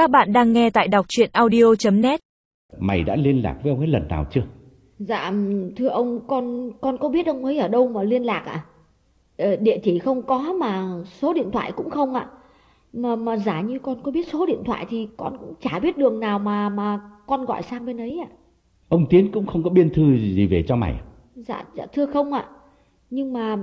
Các bạn đang nghe tại đọc chuyện audio.net Mày đã liên lạc với ông ấy lần nào chưa? Dạ thưa ông con con có biết ông ấy ở đâu mà liên lạc ạ? Ờ, địa chỉ không có mà số điện thoại cũng không ạ. Mà mà giả như con có biết số điện thoại thì con cũng chả biết đường nào mà mà con gọi sang bên ấy ạ. Ông Tiến cũng không có biên thư gì về cho mày à? Dạ dạ thưa không ạ. Nhưng mà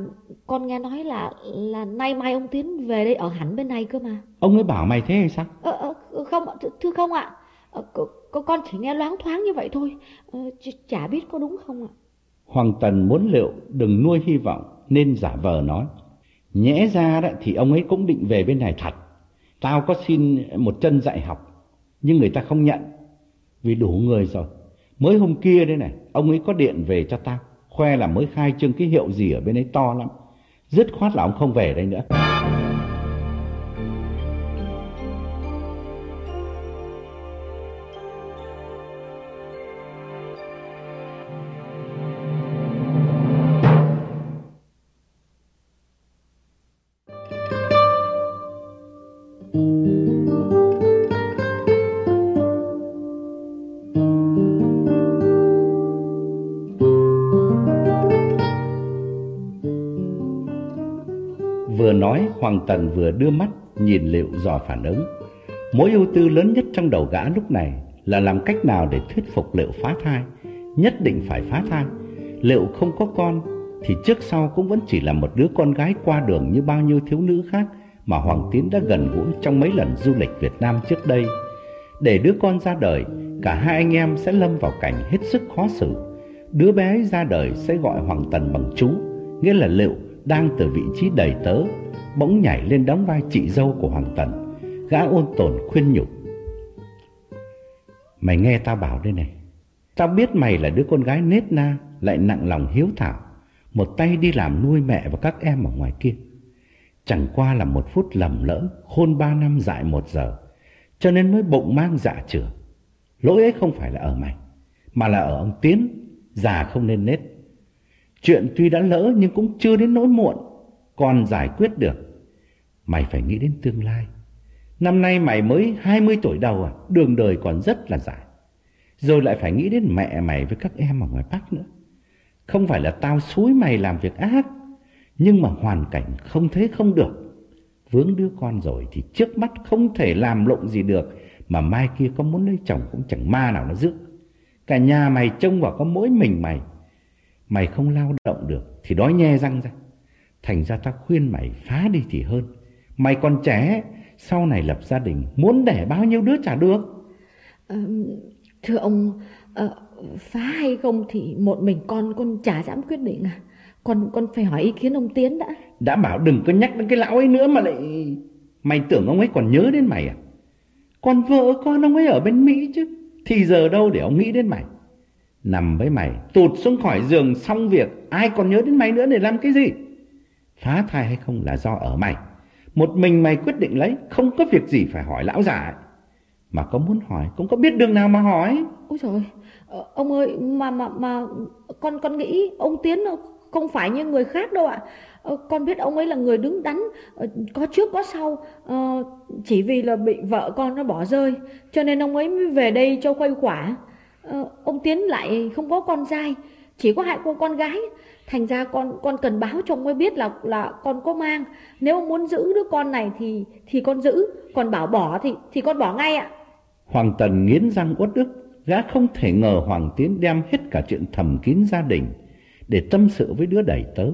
con nghe nói là là nay mai ông Tiến về đây ở hẳn bên này cơ mà. Ông ấy bảo mày thế hay sao? Ờ, ờ, Ừ, không ạ, thưa, thưa không ạ. Ờ, con, con chỉ nghe loáng thoáng như vậy thôi. Ờ, ch- chả biết có đúng không ạ. Hoàng Tần muốn liệu đừng nuôi hy vọng nên giả vờ nói. Nhẽ ra đó thì ông ấy cũng định về bên này thật. Tao có xin một chân dạy học, nhưng người ta không nhận. Vì đủ người rồi. Mới hôm kia đây này, ông ấy có điện về cho tao. Khoe là mới khai trương cái hiệu gì ở bên ấy to lắm. Dứt khoát là ông không về đây nữa. Nói Hoàng Tần vừa đưa mắt nhìn Liệu dò phản ứng. Mối ưu tư lớn nhất trong đầu gã lúc này là làm cách nào để thuyết phục Liệu phá thai. Nhất định phải phá thai. Liệu không có con thì trước sau cũng vẫn chỉ là một đứa con gái qua đường như bao nhiêu thiếu nữ khác mà Hoàng Tiến đã gần gũi trong mấy lần du lịch Việt Nam trước đây. Để đứa con ra đời, cả hai anh em sẽ lâm vào cảnh hết sức khó xử. Đứa bé ấy ra đời sẽ gọi Hoàng Tần bằng chú, nghĩa là Liệu đang từ vị trí đầy tớ, bỗng nhảy lên đóng vai chị dâu của Hoàng Tần. Gã ôn tồn khuyên nhủ. Mày nghe tao bảo đây này, tao biết mày là đứa con gái nết na, lại nặng lòng hiếu thảo, một tay đi làm nuôi mẹ và các em ở ngoài kia. Chẳng qua là một phút lầm lỡ, khôn ba năm dại một giờ, cho nên mới bụng mang dạ chửa. Lỗi ấy không phải là ở mày, mà là ở ông Tiến, già không nên nết. Chuyện tuy đã lỡ nhưng cũng chưa đến nỗi muộn, còn giải quyết được. Mày phải nghĩ đến tương lai. Năm nay mày mới 20 tuổi đầu à, đường đời còn rất là dài. Rồi lại phải nghĩ đến mẹ mày với các em ở ngoài Bắc nữa. Không phải là tao xúi mày làm việc ác, nhưng mà hoàn cảnh không thế không được. Vướng đứa con rồi thì trước mắt không thể làm lộn gì được, mà mai kia có muốn lấy chồng cũng chẳng ma nào nó giữ. Cả nhà mày trông vào có mỗi mình mày. Mày không lao động được thì đói nhe răng ra. Thành ra tao khuyên mày phá đi thì hơn. Mày còn trẻ, sau này lập gia đình, muốn đẻ bao nhiêu đứa chả được. Ờ, thưa ông, ờ, phá hay không thì một mình con con chả dám quyết định à. Con con phải hỏi ý kiến ông Tiến đã. Đã bảo đừng có nhắc đến cái lão ấy nữa mà lại... Mày tưởng ông ấy còn nhớ đến mày à? Còn vợ con ông ấy ở bên Mỹ chứ. Thì giờ đâu để ông nghĩ đến mày? Nằm với mày, tụt xuống khỏi giường xong việc, ai còn nhớ đến mày nữa để làm cái gì? Phá thai hay không là do ở mày. Một mình mày quyết định lấy, không có việc gì phải hỏi lão già ấy. Mà có muốn hỏi, cũng có biết đường nào mà hỏi. Ôi trời ờ, ông ơi mà mà mà con con nghĩ ông Tiến không phải như người khác đâu ạ. Ờ, con biết ông ấy là người đứng đắn, ờ, có trước có sau, chỉ vì là bị vợ con nó bỏ rơi, cho nên ông ấy mới về đây cho khuây khỏa. Ông Tiến lại không có con trai, chỉ có hại cô con gái. Thành ra con con cần báo cho ông ấy biết là là con có mang. Nếu ông muốn giữ đứa con này thì thì con giữ, còn bảo bỏ thì thì con bỏ ngay ạ. Hoàng Tần nghiến răng uất ức, gã không thể ngờ Hoàng Tiến đem hết cả chuyện thầm kín gia đình để tâm sự với đứa đầy tớ.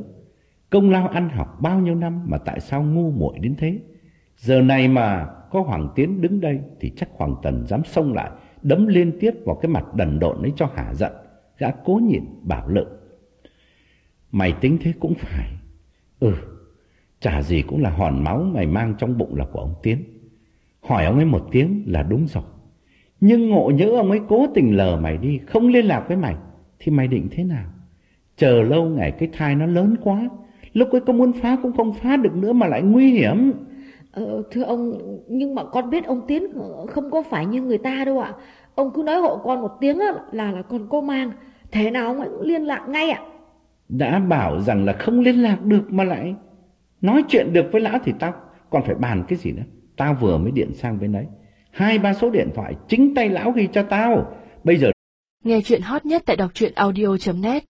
Công lao ăn học bao nhiêu năm mà tại sao ngu muội đến thế? Giờ này mà có Hoàng Tiến đứng đây thì chắc Hoàng Tần dám xông lại, đấm liên tiếp vào cái mặt đần độn ấy cho hả giận. Gã cố nhịn bảo lợi Mày tính thế cũng phải. Ừ, chả gì cũng là hòn máu mày mang trong bụng là của ông Tiến. Hỏi ông ấy một tiếng là đúng rồi. Nhưng ngộ nhỡ ông ấy cố tình lờ mày đi, không liên lạc với mày, thì mày định thế nào? Chờ lâu ngày cái thai nó lớn quá, lúc ấy có muốn phá cũng không phá được nữa mà lại nguy hiểm. Ờ, thưa ông, nhưng mà con biết ông Tiến không có phải như người ta đâu ạ. Ông cứ nói hộ con một tiếng là là con có mang. Thế nào ông ấy cũng liên lạc ngay ạ. Đã bảo rằng là không liên lạc được mà lại nói chuyện được với lão thì tao còn phải bàn cái gì nữa. Tao vừa mới điện sang bên đấy. Hai ba số điện thoại chính tay lão ghi cho tao. Bây giờ Nghe chuyện hot nhất tại đọc truyện audio.net